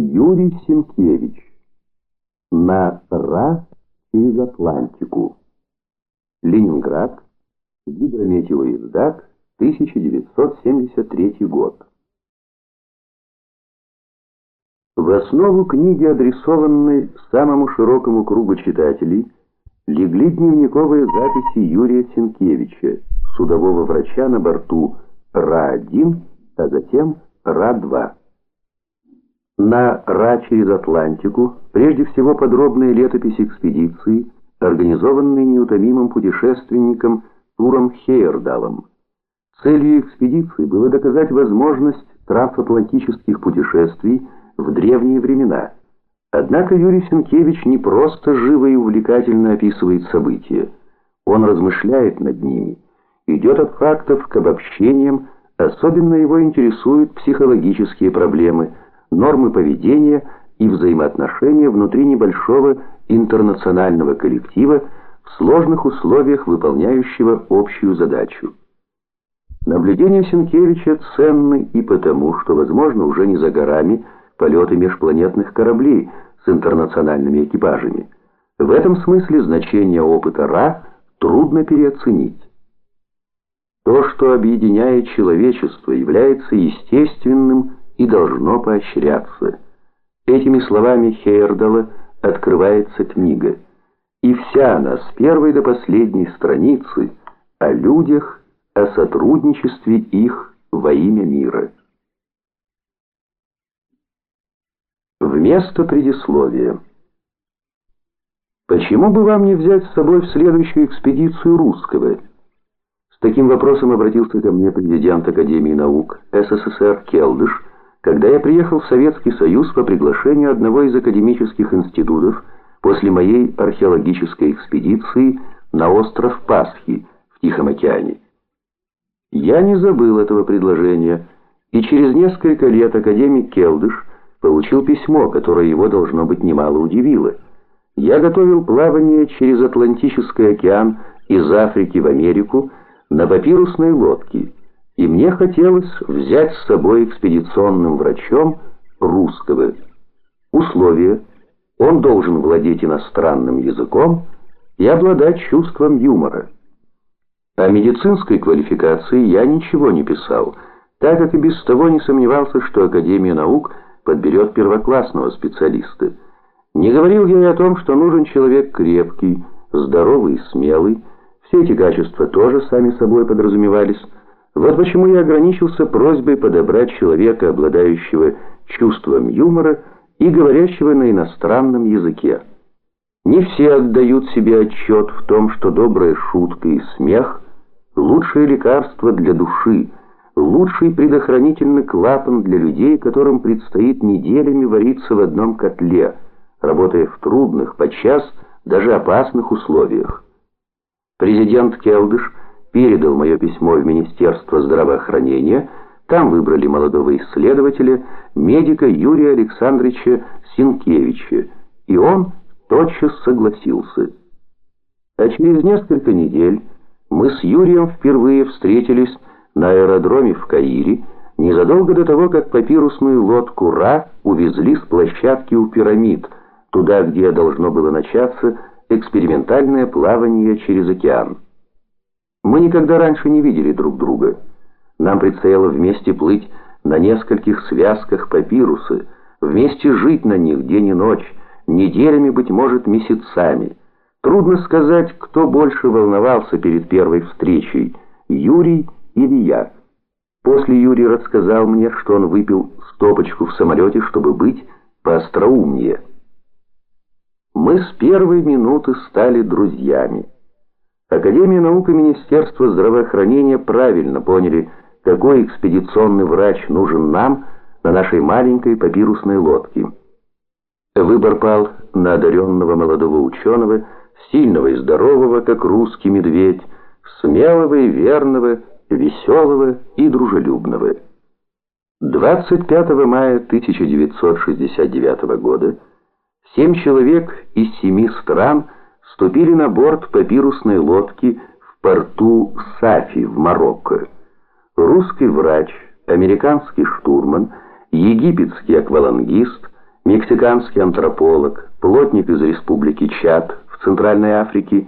Юрий Сенкевич. На Ра через Атлантику. Ленинград. Гидрометеоиздат. 1973 год. В основу книги, адресованной самому широкому кругу читателей, легли дневниковые записи Юрия Сенкевича, судового врача на борту Ра-1, а затем Ра-2. На Ра через Атлантику прежде всего подробная летопись экспедиции, организованной неутомимым путешественником Туром Хейердалом. Целью экспедиции было доказать возможность трансатлантических путешествий в древние времена. Однако Юрий Сенкевич не просто живо и увлекательно описывает события. Он размышляет над ними, идет от фактов к обобщениям, особенно его интересуют психологические проблемы – нормы поведения и взаимоотношения внутри небольшого интернационального коллектива в сложных условиях выполняющего общую задачу. Наблюдения Сенкевича ценны и потому, что, возможно, уже не за горами полеты межпланетных кораблей с интернациональными экипажами. В этом смысле значение опыта РА трудно переоценить. То, что объединяет человечество, является естественным и должно поощряться. Этими словами Хейердала открывается книга, и вся она с первой до последней страницы о людях, о сотрудничестве их во имя мира. Вместо предисловия. Почему бы вам не взять с собой в следующую экспедицию русского? С таким вопросом обратился ко мне президент Академии наук СССР Келдыш, когда я приехал в Советский Союз по приглашению одного из академических институтов после моей археологической экспедиции на остров Пасхи в Тихом океане. Я не забыл этого предложения, и через несколько лет академик Келдыш получил письмо, которое его, должно быть, немало удивило. Я готовил плавание через Атлантический океан из Африки в Америку на папирусной лодке, и мне хотелось взять с собой экспедиционным врачом русского. Условие – он должен владеть иностранным языком и обладать чувством юмора. О медицинской квалификации я ничего не писал, так как и без того не сомневался, что Академия наук подберет первоклассного специалиста. Не говорил я и о том, что нужен человек крепкий, здоровый и смелый. Все эти качества тоже сами собой подразумевались – вот почему я ограничился просьбой подобрать человека, обладающего чувством юмора и говорящего на иностранном языке. Не все отдают себе отчет в том, что добрая шутка и смех – лучшее лекарство для души, лучший предохранительный клапан для людей, которым предстоит неделями вариться в одном котле, работая в трудных, подчас даже опасных условиях. Президент Келдыш – передал мое письмо в Министерство здравоохранения, там выбрали молодого исследователя, медика Юрия Александровича Синкевича, и он тотчас согласился. А через несколько недель мы с Юрием впервые встретились на аэродроме в Каире, незадолго до того, как папирусную лодку «Ра» увезли с площадки у пирамид, туда, где должно было начаться экспериментальное плавание через океан. Мы никогда раньше не видели друг друга. Нам предстояло вместе плыть на нескольких связках папируса, вместе жить на них день и ночь, неделями, быть может, месяцами. Трудно сказать, кто больше волновался перед первой встречей, Юрий или я. После Юрий рассказал мне, что он выпил стопочку в самолете, чтобы быть поостроумнее. Мы с первой минуты стали друзьями. Академия наук и Министерство здравоохранения правильно поняли, какой экспедиционный врач нужен нам на нашей маленькой папирусной лодке. Выбор пал на одаренного молодого ученого, сильного и здорового, как русский медведь, смелого и верного, веселого и дружелюбного. 25 мая 1969 года семь человек из семи стран – вступили на борт папирусной лодки в порту Сафи в Марокко. Русский врач, американский штурман, египетский аквалангист, мексиканский антрополог, плотник из республики Чад в Центральной Африке